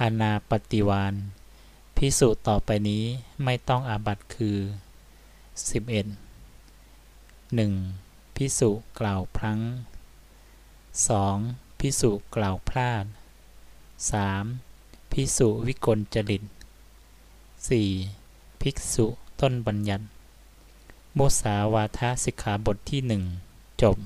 อนาปฏิวานพิสุต่อไปนี้ไม่ต้องอาบัตคือ 11 1. พิสุกล่าวพลั้ง 2. พิสุกล่าวพลาด 3. พิสุวิกลจริต 4. ภิกษุต้นบัญญัติ โมสาวาทสิกขาบทที่หนึ่งจบ